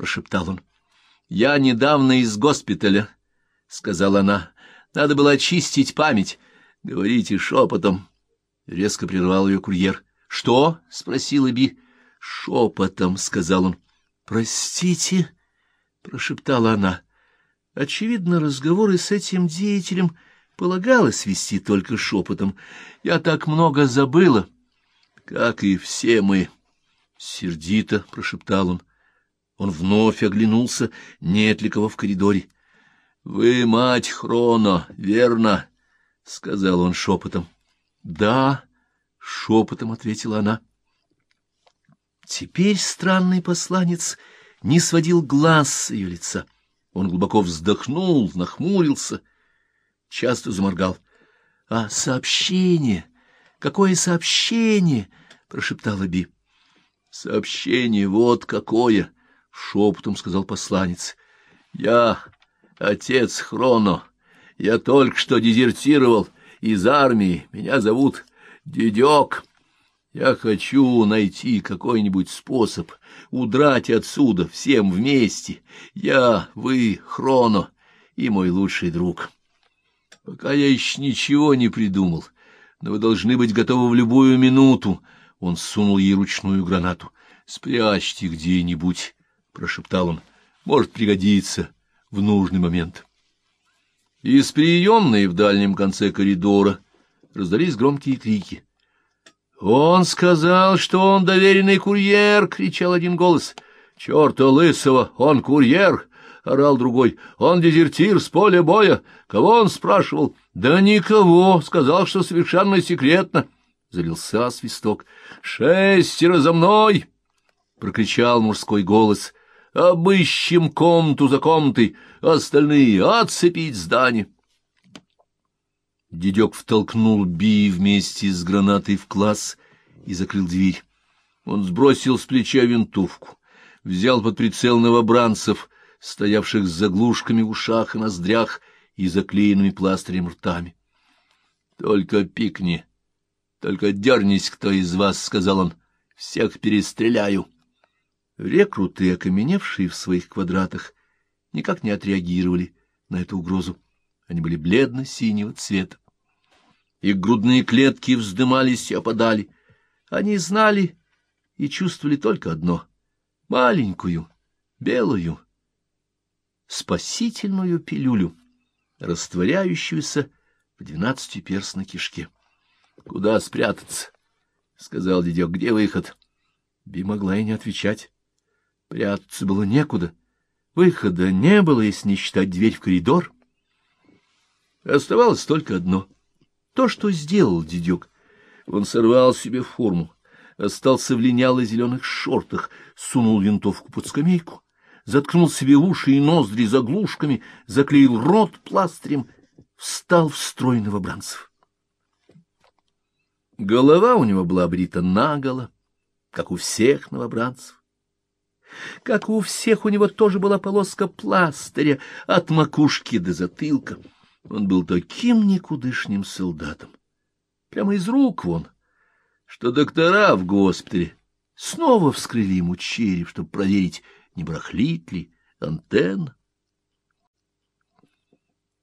прошептал он. — Я недавно из госпиталя, — сказала она. — Надо было очистить память. Говорите шепотом. Резко прервал ее курьер. — Что? — спросила Би. — Шепотом, — сказал он. — Простите, — прошептала она. Очевидно, разговоры с этим деятелем полагалось вести только шепотом. Я так много забыла. — Как и все мы, — сердито прошептал он. Он вновь оглянулся, нет ли кого в коридоре. — Вы мать Хрона, верно? — сказал он шепотом. — Да, — шепотом ответила она. Теперь странный посланец не сводил глаз с ее лица. Он глубоко вздохнул, нахмурился, часто заморгал. — А сообщение? Какое сообщение? — прошептала Би. — Сообщение вот какое! — шепотом сказал посланец. — Я отец Хроно. Я только что дезертировал из армии. Меня зовут Дедек. Я хочу найти какой-нибудь способ удрать отсюда всем вместе. Я, вы, Хроно и мой лучший друг. Пока я еще ничего не придумал, но вы должны быть готовы в любую минуту. Он сунул ей ручную гранату. Спрячьте где-нибудь — прошептал он, — может пригодиться в нужный момент. Из приемной в дальнем конце коридора раздались громкие крики. «Он сказал, что он доверенный курьер!» — кричал один голос. «Черта лысого! Он курьер!» — орал другой. «Он дезертир с поля боя! Кого он спрашивал?» «Да никого!» — сказал, что совершенно секретно. Залился свисток. «Шестеро за мной!» — прокричал мужской голос. Обыщем комнату за комнатой, остальные отцепить здание. Дедек втолкнул Би вместе с гранатой в класс и закрыл дверь. Он сбросил с плеча винтовку, взял под прицел новобранцев, стоявших с заглушками в ушах и ноздрях и заклеенными пластырем ртами. — Только пикни, только дернись кто из вас, — сказал он, — всех перестреляю. — Рекруты, окаменевшие в своих квадратах, никак не отреагировали на эту угрозу. Они были бледно-синего цвета. Их грудные клетки вздымались и опадали. Они знали и чувствовали только одно — маленькую, белую, спасительную пилюлю, растворяющуюся в двенадцатиперстной кишке. — Куда спрятаться? — сказал дедек. — Где выход? Би могла и не отвечать. Прятаться было некуда. Выхода не было, если не считать дверь в коридор. Оставалось только одно. То, что сделал дедек. Он сорвал себе форму, остался в линяло-зеленых шортах, сунул винтовку под скамейку, заткнул себе уши и ноздри заглушками, заклеил рот пластырем, встал в строй новобранцев. Голова у него была брита наголо, как у всех новобранцев. Как у всех, у него тоже была полоска пластыря от макушки до затылка. Он был таким никудышним солдатом. Прямо из рук вон, что доктора в госпитале снова вскрыли ему череп, чтобы проверить, не барахлит ли антенна.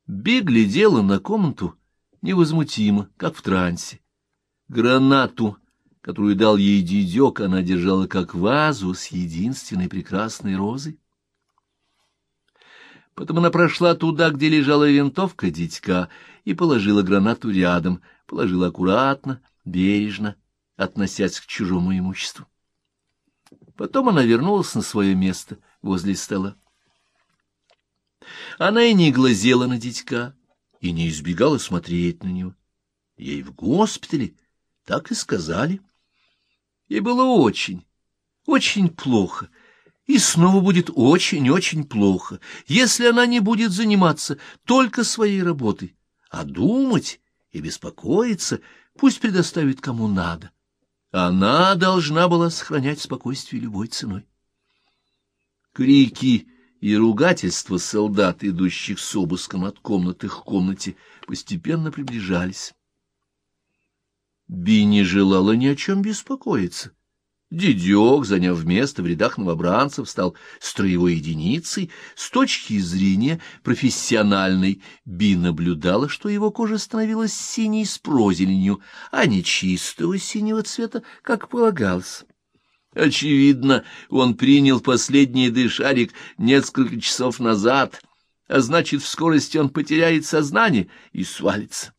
Би глядела на комнату невозмутимо, как в трансе. Гранату которую дал ей дедек, она держала как вазу с единственной прекрасной розой. Потом она прошла туда, где лежала винтовка дитька, и положила гранату рядом, положила аккуратно, бережно, относясь к чужому имуществу. Потом она вернулась на свое место возле стола. Она и не глазела на дитька, и не избегала смотреть на него. Ей в госпитале так и сказали. Ей было очень, очень плохо, и снова будет очень-очень плохо, если она не будет заниматься только своей работой, а думать и беспокоиться пусть предоставит кому надо. Она должна была сохранять спокойствие любой ценой. Крики и ругательства солдат, идущих с обыском от комнаты к комнате, постепенно приближались. Би не желала ни о чем беспокоиться. Дедек, заняв место в рядах новобранцев, стал строевой единицей. С точки зрения профессиональной Би наблюдала, что его кожа становилась синей с прозеленью, а не чистого синего цвета, как полагалось. Очевидно, он принял последний дышарик несколько часов назад, а значит, в скорости он потеряет сознание и свалится.